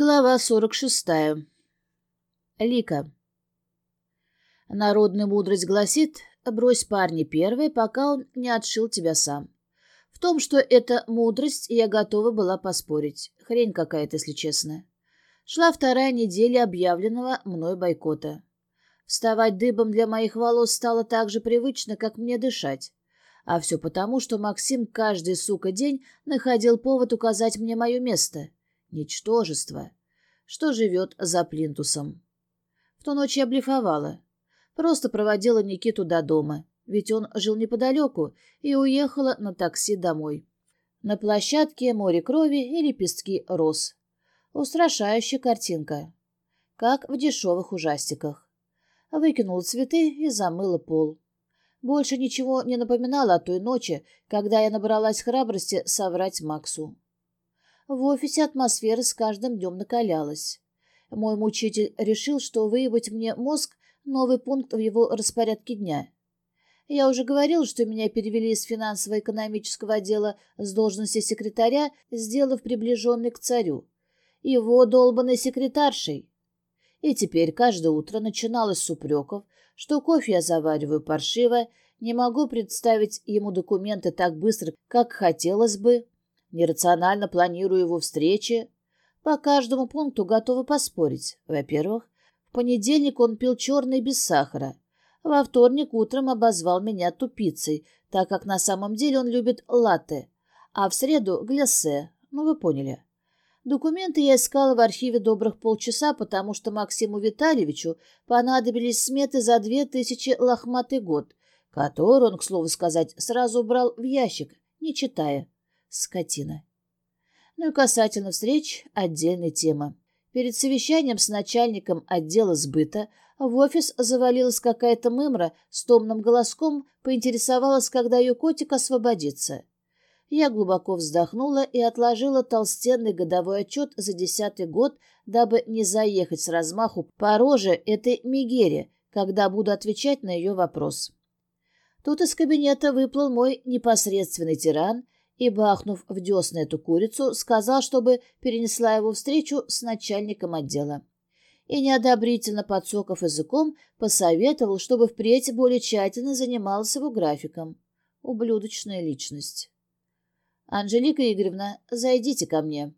Глава 46. Лика. Народная мудрость гласит, брось парня первой, пока он не отшил тебя сам. В том, что это мудрость, я готова была поспорить. Хрень какая-то, если честно. Шла вторая неделя объявленного мной бойкота. Вставать дыбом для моих волос стало так же привычно, как мне дышать. А все потому, что Максим каждый, сука, день находил повод указать мне мое место — Ничтожество, что живет за плинтусом. В ту ночь я блефовала. Просто проводила Никиту до дома, ведь он жил неподалеку, и уехала на такси домой. На площадке море крови и лепестки роз. Устрашающая картинка. Как в дешевых ужастиках. Выкинула цветы и замыла пол. Больше ничего не напоминало о той ночи, когда я набралась храбрости соврать Максу. В офисе атмосфера с каждым днем накалялась. Мой мучитель решил, что выебать мне мозг — новый пункт в его распорядке дня. Я уже говорил, что меня перевели из финансово-экономического отдела с должности секретаря, сделав приближенный к царю. Его долбанной секретаршей. И теперь каждое утро начиналось с упреков, что кофе я завариваю паршиво, не могу представить ему документы так быстро, как хотелось бы нерационально планирую его встречи. По каждому пункту готова поспорить. Во-первых, в понедельник он пил черный без сахара. Во вторник утром обозвал меня тупицей, так как на самом деле он любит латте, а в среду — гляссе. Ну, вы поняли. Документы я искала в архиве добрых полчаса, потому что Максиму Витальевичу понадобились сметы за две тысячи лохматый год, который он, к слову сказать, сразу убрал в ящик, не читая. Скотина. Ну и касательно встреч — отдельная тема. Перед совещанием с начальником отдела сбыта в офис завалилась какая-то мымра с томным голоском, поинтересовалась, когда ее котик освободится. Я глубоко вздохнула и отложила толстенный годовой отчет за десятый год, дабы не заехать с размаху по роже этой Мигере, когда буду отвечать на ее вопрос. Тут из кабинета выплыл мой непосредственный тиран — и, бахнув в десны эту курицу, сказал, чтобы перенесла его встречу с начальником отдела. И, неодобрительно подсоков языком, посоветовал, чтобы впредь более тщательно занималась его графиком. Ублюдочная личность. «Анжелика Игоревна, зайдите ко мне».